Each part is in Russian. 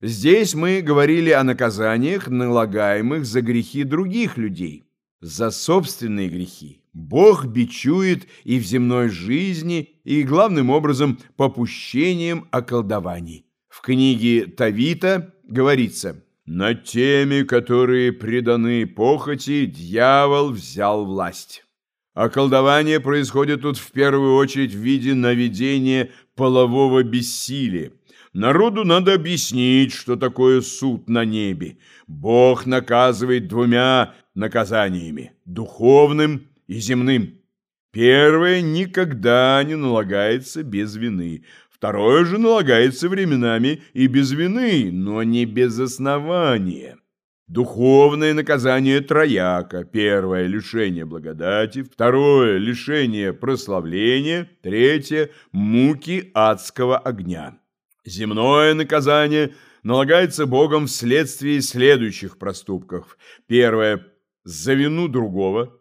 Здесь мы говорили о наказаниях, налагаемых за грехи других людей. За собственные грехи Бог бичует и в земной жизни, и главным образом попущением околдований. В книге Тавита говорится «Над теми, которые преданы похоти, дьявол взял власть». Околдование происходит тут в первую очередь в виде наведения полового бессилия. Народу надо объяснить, что такое суд на небе. Бог наказывает двумя наказаниями – духовным и земным. Первое никогда не налагается без вины. Второе же налагается временами и без вины, но не без основания. Духовное наказание трояка. Первое – лишение благодати. Второе – лишение прославления. Третье – муки адского огня. Земное наказание налагается Богом вследствие следующих проступков. Первое – за вину другого,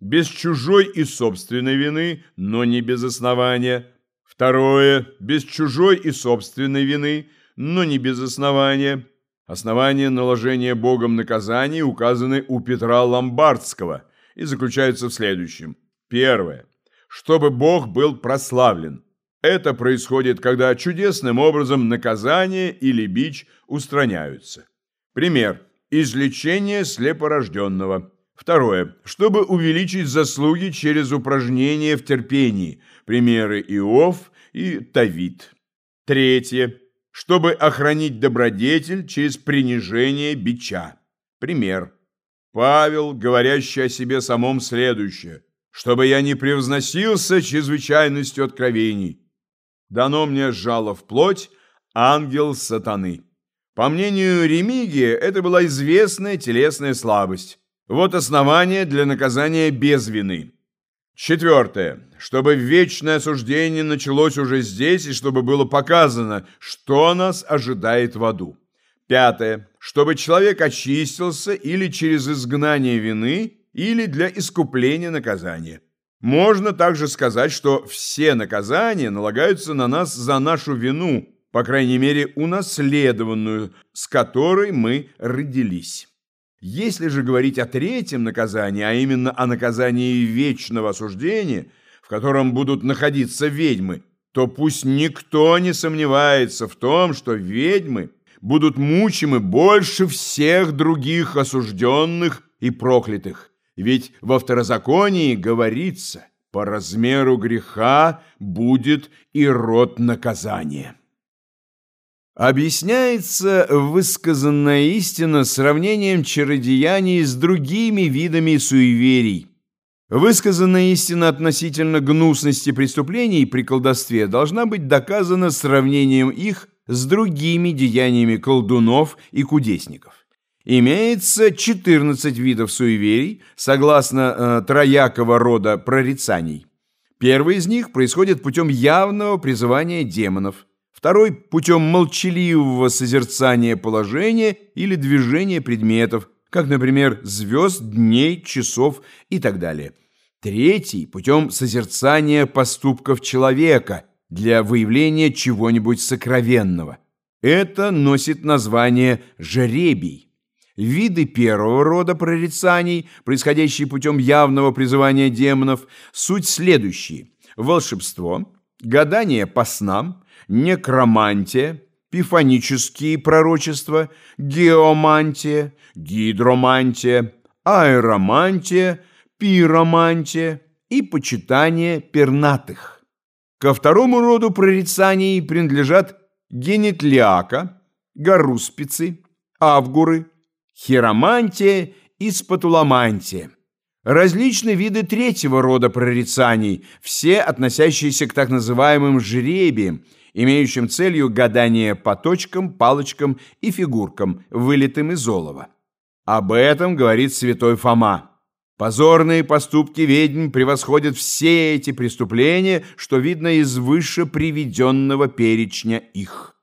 без чужой и собственной вины, но не без основания. Второе – без чужой и собственной вины, но не без основания. Основания наложения Богом наказаний указаны у Петра Ломбардского и заключаются в следующем. Первое – чтобы Бог был прославлен – это происходит, когда чудесным образом наказание или бич устраняются. Пример. Излечение слепорожденного. Второе. Чтобы увеличить заслуги через упражнение в терпении. Примеры Иов и Тавит. Третье. Чтобы охранить добродетель через принижение бича. Пример. Павел, говорящий о себе самом следующее. Чтобы я не превозносился чрезвычайностью откровений дано мне жало в плоть, ангел сатаны. По мнению Ремигия, это была известная телесная слабость. Вот основание для наказания без вины. Четвертое. Чтобы вечное осуждение началось уже здесь, и чтобы было показано, что нас ожидает в аду. Пятое. Чтобы человек очистился или через изгнание вины, или для искупления наказания. Можно также сказать, что все наказания налагаются на нас за нашу вину, по крайней мере, унаследованную, с которой мы родились. Если же говорить о третьем наказании, а именно о наказании вечного осуждения, в котором будут находиться ведьмы, то пусть никто не сомневается в том, что ведьмы будут мучимы больше всех других осужденных и проклятых. Ведь во второзаконии говорится, по размеру греха будет и род наказания. Объясняется высказанная истина сравнением чародеяний с другими видами суеверий. Высказанная истина относительно гнусности преступлений при колдовстве должна быть доказана сравнением их с другими деяниями колдунов и кудесников. Имеется 14 видов суеверий, согласно э, троякого рода прорицаний. Первый из них происходит путем явного призывания демонов, второй – путем молчаливого созерцания положения или движения предметов, как, например, звезд, дней, часов и так далее. Третий – путем созерцания поступков человека для выявления чего-нибудь сокровенного. Это носит название «жеребий». Виды первого рода прорицаний, происходящие путем явного призывания демонов, суть следующие. Волшебство, гадание по снам, некромантия, пифонические пророчества, геомантия, гидромантия, аэромантия, пиромантия и почитание пернатых. Ко второму роду прорицаний принадлежат генетлиака, гаруспицы, авгуры, хиромантия и спатуламантия. Различные виды третьего рода прорицаний, все относящиеся к так называемым жребиям, имеющим целью гадание по точкам, палочкам и фигуркам, вылитым из олова. Об этом говорит святой Фома. Позорные поступки ведьм превосходят все эти преступления, что видно из выше приведенного перечня их.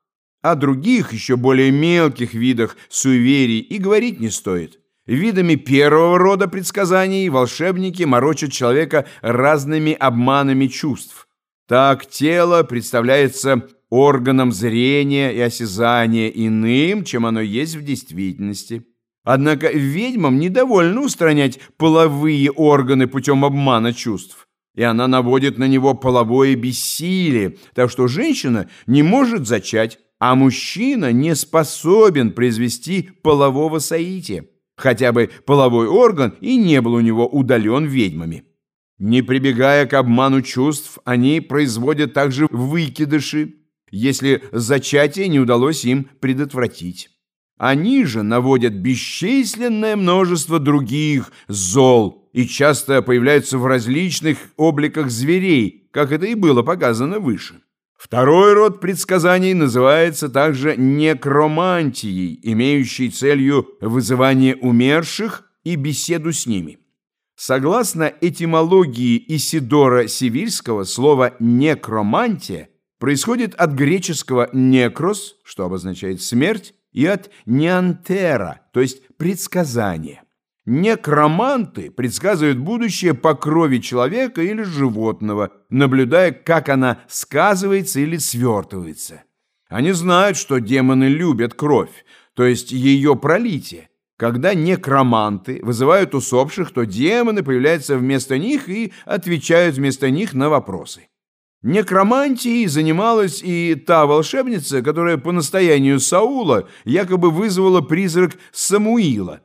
О других, еще более мелких видах суеверий и говорить не стоит. Видами первого рода предсказаний волшебники морочат человека разными обманами чувств. Так тело представляется органом зрения и осязания иным, чем оно есть в действительности. Однако ведьмам недовольно устранять половые органы путем обмана чувств, и она наводит на него половое бессилие, так что женщина не может зачать, а мужчина не способен произвести полового соития, хотя бы половой орган и не был у него удален ведьмами. Не прибегая к обману чувств, они производят также выкидыши, если зачатие не удалось им предотвратить. Они же наводят бесчисленное множество других зол и часто появляются в различных обликах зверей, как это и было показано выше. Второй род предсказаний называется также некромантией, имеющей целью вызывание умерших и беседу с ними. Согласно этимологии Исидора Сивильского, слово «некромантия» происходит от греческого «некрос», что обозначает «смерть», и от «неантера», то есть «предсказание». Некроманты предсказывают будущее по крови человека или животного, наблюдая, как она сказывается или свертывается. Они знают, что демоны любят кровь, то есть ее пролитие. Когда некроманты вызывают усопших, то демоны появляются вместо них и отвечают вместо них на вопросы. Некромантией занималась и та волшебница, которая по настоянию Саула якобы вызвала призрак Самуила.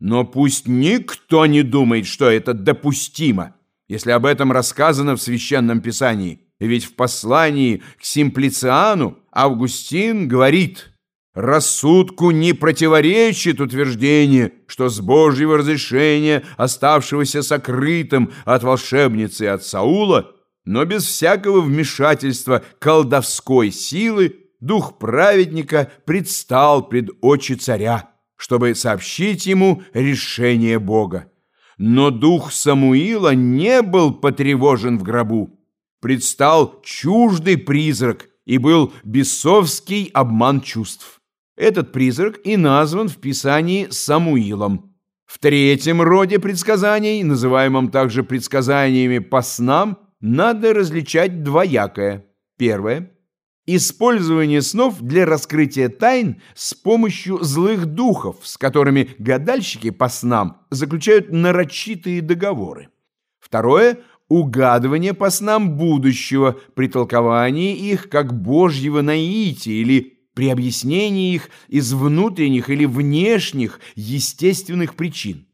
Но пусть никто не думает, что это допустимо, если об этом рассказано в Священном Писании. Ведь в послании к Симплициану Августин говорит «Рассудку не противоречит утверждение, что с Божьего разрешения, оставшегося сокрытым от волшебницы и от Саула, но без всякого вмешательства колдовской силы дух праведника предстал пред очи царя, чтобы сообщить ему решение Бога. Но дух Самуила не был потревожен в гробу. Предстал чуждый призрак и был бесовский обман чувств. Этот призрак и назван в Писании Самуилом. В третьем роде предсказаний, называемом также предсказаниями по снам, надо различать двоякое. Первое. Использование снов для раскрытия тайн с помощью злых духов, с которыми гадальщики по снам заключают нарочитые договоры. Второе – угадывание по снам будущего при толковании их как божьего наития или при объяснении их из внутренних или внешних естественных причин.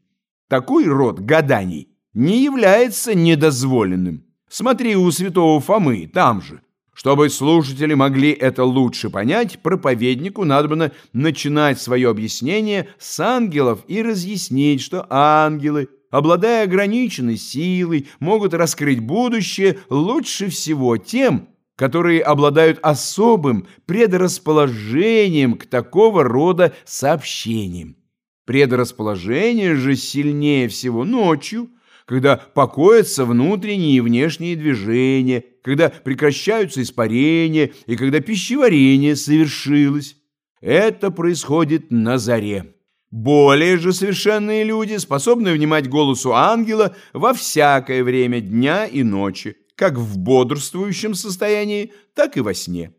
Такой род гаданий не является недозволенным. Смотри у святого Фомы, там же. Чтобы слушатели могли это лучше понять, проповеднику надо начинать свое объяснение с ангелов и разъяснить, что ангелы, обладая ограниченной силой, могут раскрыть будущее лучше всего тем, которые обладают особым предрасположением к такого рода сообщениям. Предрасположение же сильнее всего ночью, когда покоятся внутренние и внешние движения, когда прекращаются испарения и когда пищеварение совершилось. Это происходит на заре. Более же совершенные люди способны внимать голосу ангела во всякое время дня и ночи, как в бодрствующем состоянии, так и во сне.